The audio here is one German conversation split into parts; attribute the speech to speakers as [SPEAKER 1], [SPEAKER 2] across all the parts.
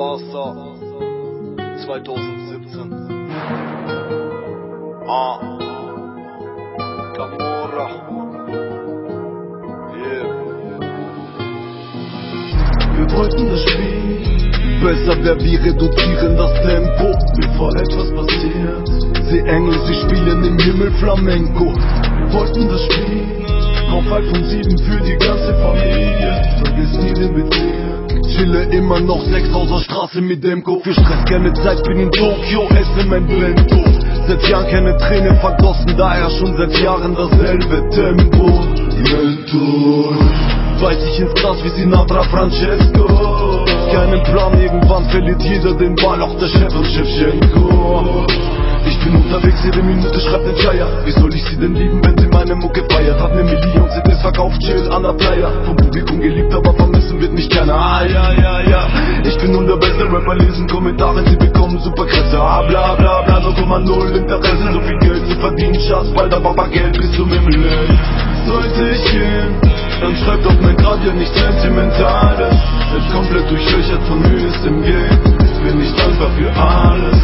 [SPEAKER 1] Wasser 2017. Ah. Camorra. Yeah.
[SPEAKER 2] Wir wollten das Spiel besser wäre, wir reduzieren das Tempo, bevor etwas passiert. Sie Engel, sie spielen im Himmel Flamenco. Wir wollten das Spiel auf iPhone 7 für die ganze Familie. Vergiss nie den Bezirk. Chille immer noch sechs aus der Straße mit Demko. Für Stress keine Zeit, bin in Tokio, esse mein Bento. Seit Jahren keine Tränen vergossen, daher schon seit Jahren dasselbe Tempo. Mentor, weiß ich ins Gras wie Sinatra Francesco. Keinen Plan, irgendwann verliert jeder den Ball, auch der Chef und Chefchenko. Ich bin unterwegs, jede Minute schreibt den Scheier. Wie soll ich sie denn lieben, wenn sie meine Mucke feiert? Hat ne Million CDs verkauft, chill an der Playa. Vom Publikum Ah, ja, ja, ja. Ich bin nun der beste Rapper, lesen Kommentare, sie bekommen Superkräfte. Ah, bla, bla, bla, 0,0 Interesse, so viel Geld zu verdienen. Schatz, bald aber paar Geld bis zum Himmel. Sollte ich gehen, dann schreibt auf mein Grab ja nicht Sentimentales. Ist komplett durchlöchert von Mühe im Game. Bin ich dankbar für alles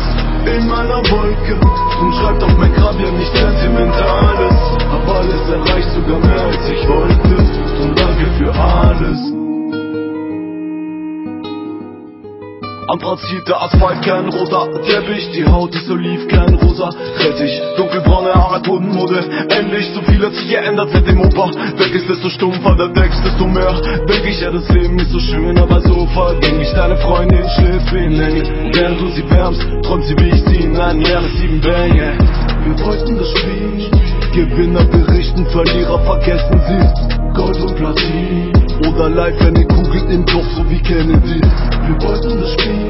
[SPEAKER 2] Anthrazite, Asphalt, kein roter Teppich, die Haut ist oliv, kein rosa Rettich, dunkelbraune Haare, Totenmode, endlich, so viel hat sich geändert seit dem Opa, weg ist desto stumpfer der Text, desto mehr, denk ich, ja das Leben ist so schön, aber so vergänglich, deine Freundin schläft ein Engel, während du sie wärmst, träumt sie wie ich sie in einem Jahre sieben Bänge, wir wollten das Spiel, Gewinner berichten, Verlierer vergessen sie, Gold und Platin, oder live eine Kugel im Kopf, so wie Kennedy, wir wollten das Spiel,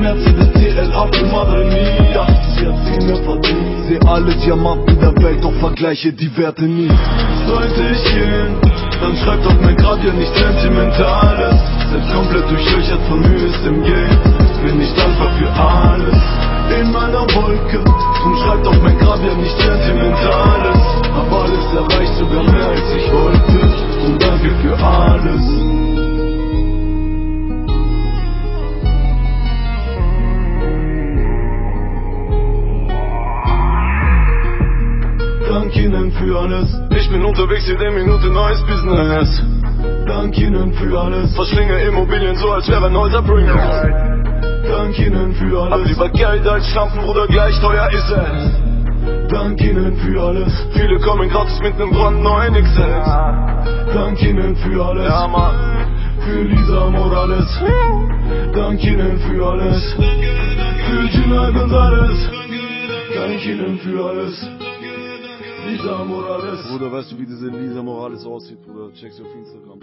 [SPEAKER 2] Mercedes CLA für Madre Mia Sie hat viel mehr verdient. Seh alle Diamanten der Welt, doch vergleiche die Werte nie. Sollte ich gehen, dann schreibt auf mein Grab ja nicht Sentimentales. Selbst komplett durchlöchert von Mühe im Game Bin ich dankbar für alles Dank Ihnen für alles. Ich bin unterwegs, jede Minute neues Business. Dank Ihnen für alles. Verschlinge Immobilien so, als wäre ein Häuser Dank Ihnen für alles. Hab lieber Geld als Schlampen, Bruder, gleich teuer ist es. Dank Ihnen für alles. Viele kommen gratis mit nem brandneuen X6. Dank Ihnen für alles.
[SPEAKER 1] Ja, Mann.
[SPEAKER 2] Für Lisa Morales. Dank Ihnen für alles. Für Gina Gonzales. Dank Ihnen für alles. Lisa Morales.
[SPEAKER 1] Bruder, weißt du, wie diese Lisa Morales aussieht, Bruder? Check sie auf Instagram.